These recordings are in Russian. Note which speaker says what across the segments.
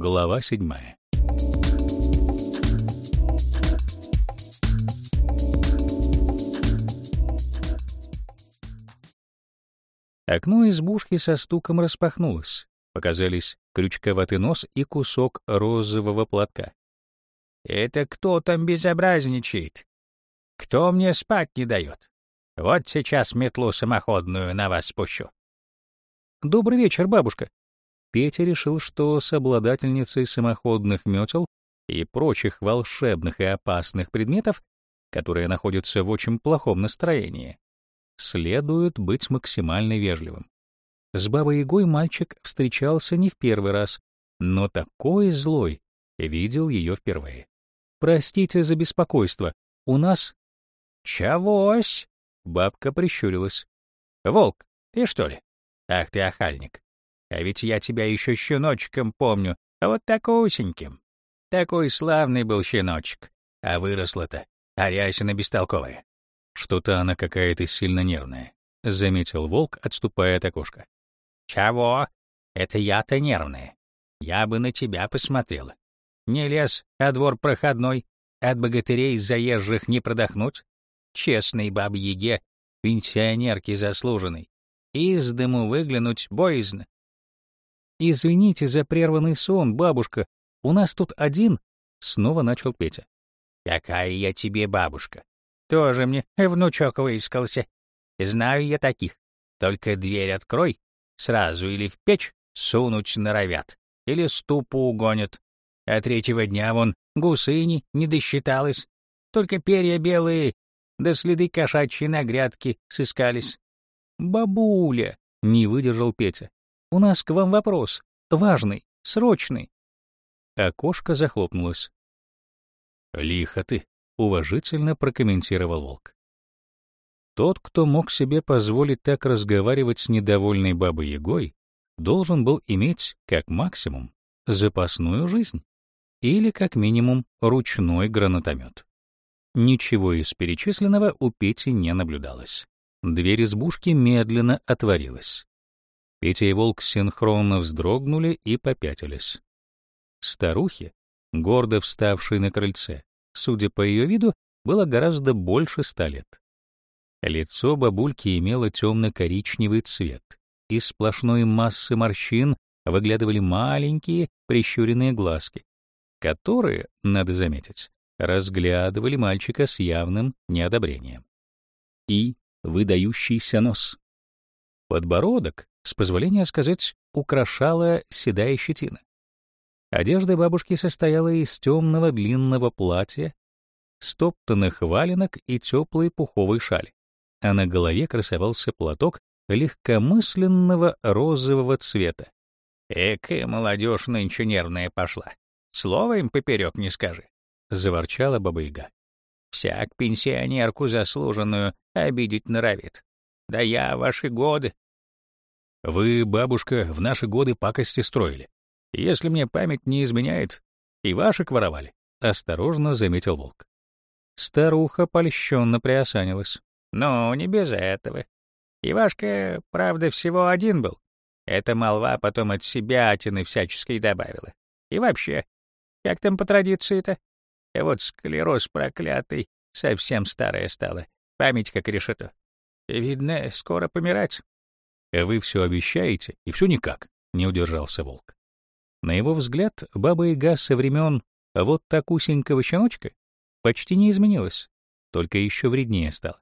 Speaker 1: Глава седьмая. Окно избушки со стуком распахнулось. Показались крючковатый нос и кусок розового платка.
Speaker 2: «Это кто там безобразничает? Кто мне спать не дает? Вот сейчас метлу самоходную на вас спущу».
Speaker 1: «Добрый вечер, бабушка». Петя решил, что с обладательницей самоходных метел и прочих волшебных и опасных предметов, которые находятся в очень плохом настроении, следует быть максимально вежливым. С Бабой-Ягой мальчик встречался не в первый раз, но такой злой видел ее впервые. «Простите за беспокойство. У нас...»
Speaker 2: «Чегось?»
Speaker 1: — бабка прищурилась.
Speaker 2: «Волк, ты что ли? Ах ты охальник. А ведь я тебя еще щеночком помню, а вот такусеньким. Такой славный был щеночек. А выросла-то, арясина бестолковая.
Speaker 1: Что-то она какая-то сильно нервная, — заметил волк, отступая от окошка.
Speaker 2: «Чего? Это я-то нервная. Я бы на тебя посмотрела. Не лес, а двор проходной. От богатырей заезжих не продохнуть. Честной бабе-яге, пенсионерке заслуженной. Из дыму выглянуть боязно.
Speaker 1: «Извините за прерванный сон, бабушка. У нас тут один...» — снова начал Петя.
Speaker 2: «Какая я тебе бабушка? Тоже мне внучок выискался. Знаю я таких. Только дверь открой, Сразу или в печь сунуть норовят, или ступу угонят. А третьего дня вон гусыни не досчиталось. Только перья белые, да следы кошачьи на грядке сыскались.
Speaker 1: «Бабуля!» — не выдержал Петя. «У нас к вам вопрос. Важный, срочный». Окошко захлопнулось. «Лихо ты», — уважительно прокомментировал волк. Тот, кто мог себе позволить так разговаривать с недовольной бабой-ягой, должен был иметь, как максимум, запасную жизнь или, как минимум, ручной гранатомет. Ничего из перечисленного у Пети не наблюдалось. Дверь избушки медленно отворилась. Петя и Волк синхронно вздрогнули и попятились. Старухе, гордо вставшей на крыльце, судя по ее виду, было гораздо больше ста лет. Лицо бабульки имело темно-коричневый цвет. Из сплошной массы морщин выглядывали маленькие прищуренные глазки, которые, надо заметить, разглядывали мальчика с явным неодобрением. И выдающийся нос. Подбородок, с позволения сказать, украшала седая щетина. Одежда бабушки состояла из темного длинного платья, стоптанных валенок и теплой пуховой шали а на голове красовался платок легкомысленного розового цвета.
Speaker 2: «Экая молодежь нынче нервная пошла. Слово им поперек не скажи», — заворчала Баба-Яга. «Всяк пенсионерку заслуженную обидеть норовит. Да я ваши годы».
Speaker 1: «Вы, бабушка, в наши годы пакости строили. Если мне память не изменяет, и ваши воровали», — осторожно заметил волк. Старуха польщенно приосанилась.
Speaker 2: Ну, не без этого. Ивашка, правда, всего один был. Эта молва потом от себя атины всяческой добавила. И вообще, как там по традиции-то? Вот склероз проклятый, совсем старая стала. Память как решето. Видно, скоро помирать.
Speaker 1: А вы все обещаете, и все никак, — не удержался волк. На его взгляд, баба-яга со времен вот так усенького щеночка почти не изменилась, только еще вреднее стала.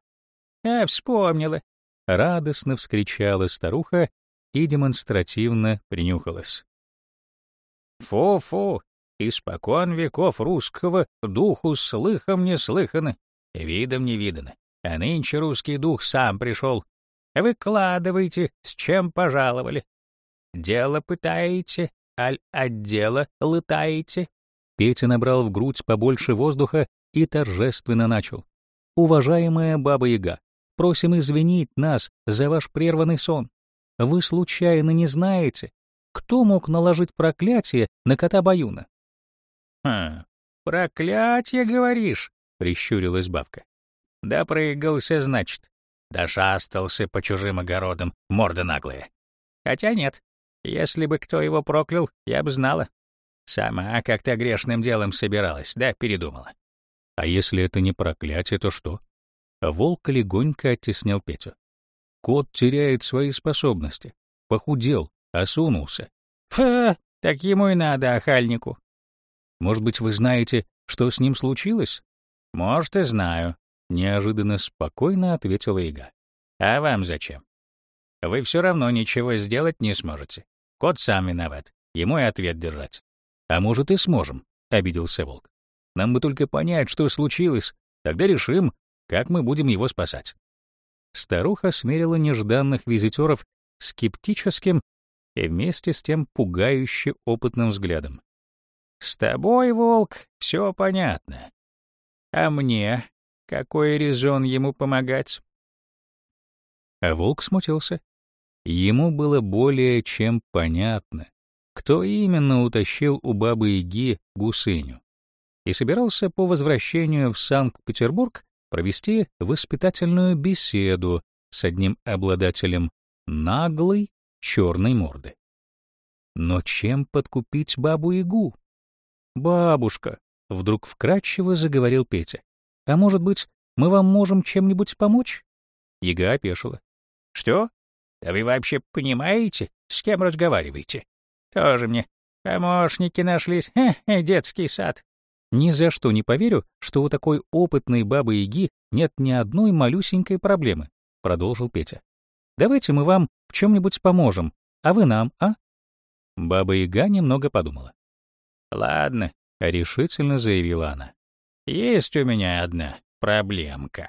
Speaker 2: «А, вспомнила!»
Speaker 1: — радостно вскричала старуха и демонстративно принюхалась.
Speaker 2: «Фу-фу! Испокон веков русского духу слыхом не слыхано, видом не видано, а нынче русский дух сам пришел. Выкладывайте, с чем пожаловали. Дело пытаете, аль от дела лытаете?»
Speaker 1: Петя набрал в грудь побольше воздуха и торжественно начал. «Уважаемая Баба-Яга, Просим извинить нас за ваш прерванный сон. Вы случайно не знаете, кто мог наложить проклятие на кота Баюна?
Speaker 2: «Хм, проклятие, говоришь?» — прищурилась бабка. «Да прыгался, значит. Да шастался по чужим огородам, морда наглая. Хотя нет, если бы кто его проклял, я бы знала. Сама как-то грешным делом собиралась, да, передумала.
Speaker 1: А если это не проклятие, то что? Волк легонько оттеснил Петю. Кот теряет свои способности. Похудел, осунулся.
Speaker 2: Фа, так ему и надо, охальнику.
Speaker 1: Может быть, вы знаете, что с ним случилось?
Speaker 2: Может, и знаю.
Speaker 1: Неожиданно спокойно ответила Ига.
Speaker 2: А вам зачем? Вы все равно ничего сделать не сможете. Кот сам виноват. Ему и ответ держать.
Speaker 1: А может, и сможем, обиделся волк. Нам бы только понять, что случилось, тогда решим, как мы будем его спасать. Старуха смерила нежданных визитеров скептическим и вместе с тем пугающе опытным взглядом.
Speaker 2: «С тобой, волк, все понятно. А мне какой резон ему помогать?»
Speaker 1: А волк смутился. Ему было более чем понятно, кто именно утащил у бабы-яги гусыню, и собирался по возвращению в Санкт-Петербург провести воспитательную беседу с одним обладателем наглой черной морды. Но чем подкупить бабу-ягу? «Бабушка», — вдруг вкратчиво заговорил Петя, «а может быть, мы вам можем чем-нибудь помочь?» Яга опешила.
Speaker 2: «Что? Да вы вообще понимаете, с кем разговариваете? Тоже мне помощники нашлись, Хе, детский сад».
Speaker 1: «Ни за что не поверю, что у такой опытной бабы-яги нет ни одной малюсенькой проблемы», — продолжил Петя. «Давайте мы вам в чем-нибудь поможем, а вы нам, а?» Баба-яга немного подумала.
Speaker 2: «Ладно», — решительно заявила она. «Есть у меня одна проблемка».